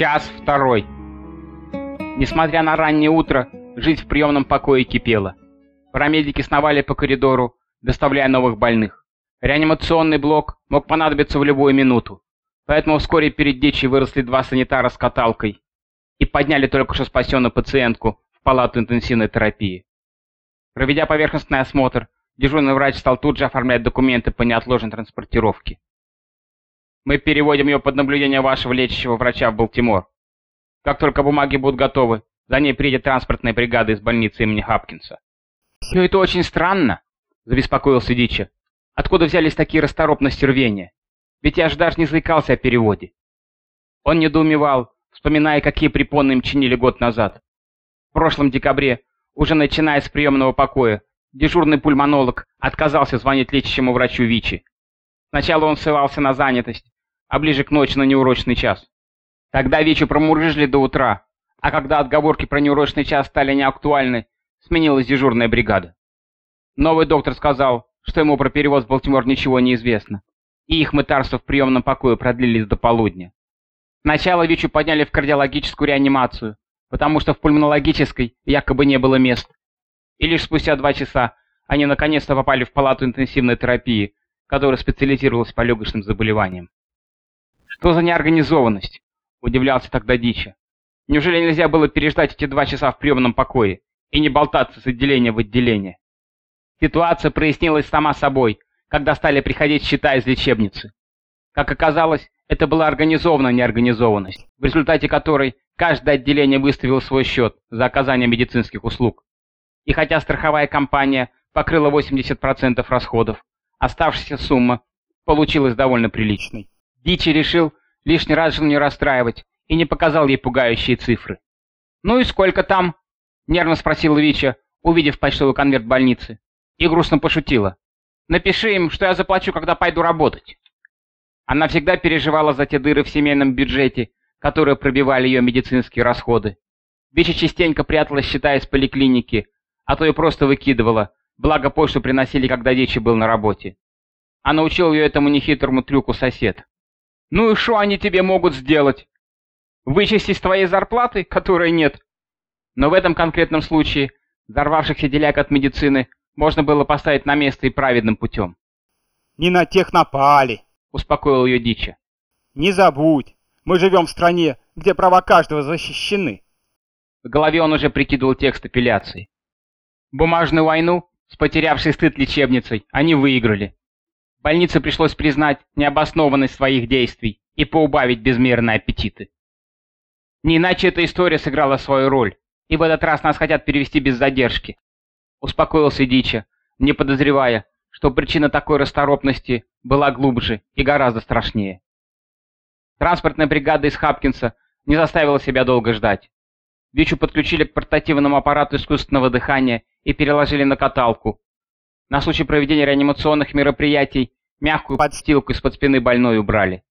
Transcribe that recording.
Час второй. Несмотря на раннее утро, жизнь в приемном покое кипела. Парамедики сновали по коридору, доставляя новых больных. Реанимационный блок мог понадобиться в любую минуту. Поэтому вскоре перед Дичи выросли два санитара с каталкой и подняли только что спасенную пациентку в палату интенсивной терапии. Проведя поверхностный осмотр, дежурный врач стал тут же оформлять документы по неотложной транспортировке. Мы переводим ее под наблюдение вашего лечащего врача в Балтимор. Как только бумаги будут готовы, за ней приедет транспортная бригада из больницы имени Хапкинса. «Но это очень странно», — забеспокоился Дича. «Откуда взялись такие расторопности рвения? Ведь я же даже не заикался о переводе». Он недоумевал, вспоминая, какие препоны им чинили год назад. В прошлом декабре, уже начиная с приемного покоя, дежурный пульмонолог отказался звонить лечащему врачу Вичи. Сначала он ссылался на занятость, а ближе к ночи на неурочный час. Тогда Вичу промурыжили до утра, а когда отговорки про неурочный час стали неактуальны, сменилась дежурная бригада. Новый доктор сказал, что ему про перевод в Балтимор ничего не известно, и их мытарства в приемном покое продлились до полудня. Сначала Вичу подняли в кардиологическую реанимацию, потому что в пульмонологической якобы не было мест. И лишь спустя два часа они наконец-то попали в палату интенсивной терапии, которая специализировалась по легочным заболеваниям. «Что за неорганизованность?» – удивлялся тогда Дича. «Неужели нельзя было переждать эти два часа в приемном покое и не болтаться с отделения в отделение?» Ситуация прояснилась сама собой, когда стали приходить счета из лечебницы. Как оказалось, это была организованная неорганизованность, в результате которой каждое отделение выставило свой счет за оказание медицинских услуг. И хотя страховая компания покрыла 80% расходов, оставшаяся сумма получилась довольно приличной. Дичи решил лишний раз жену не расстраивать и не показал ей пугающие цифры. «Ну и сколько там?» — нервно спросила Вича, увидев почтовый конверт больницы, и грустно пошутила. «Напиши им, что я заплачу, когда пойду работать». Она всегда переживала за те дыры в семейном бюджете, которые пробивали ее медицинские расходы. Вича частенько прятала счета из поликлиники, а то и просто выкидывала, благо почту приносили, когда Дичи был на работе. А научил ее этому нехитрому трюку сосед. Ну и что они тебе могут сделать? Вычесть из твоей зарплаты, которой нет? Но в этом конкретном случае взорвавшихся деляк от медицины можно было поставить на место и праведным путем. «Не на тех напали», — успокоил ее Дича. «Не забудь, мы живем в стране, где права каждого защищены». В голове он уже прикидывал текст апелляции. Бумажную войну с потерявшей стыд лечебницей они выиграли. Больнице пришлось признать необоснованность своих действий и поубавить безмерные аппетиты. Не иначе эта история сыграла свою роль, и в этот раз нас хотят перевести без задержки. Успокоился Дича, не подозревая, что причина такой расторопности была глубже и гораздо страшнее. Транспортная бригада из Хапкинса не заставила себя долго ждать. Дичу подключили к портативному аппарату искусственного дыхания и переложили на каталку, на случай проведения реанимационных мероприятий мягкую подстилку из-под спины больной убрали.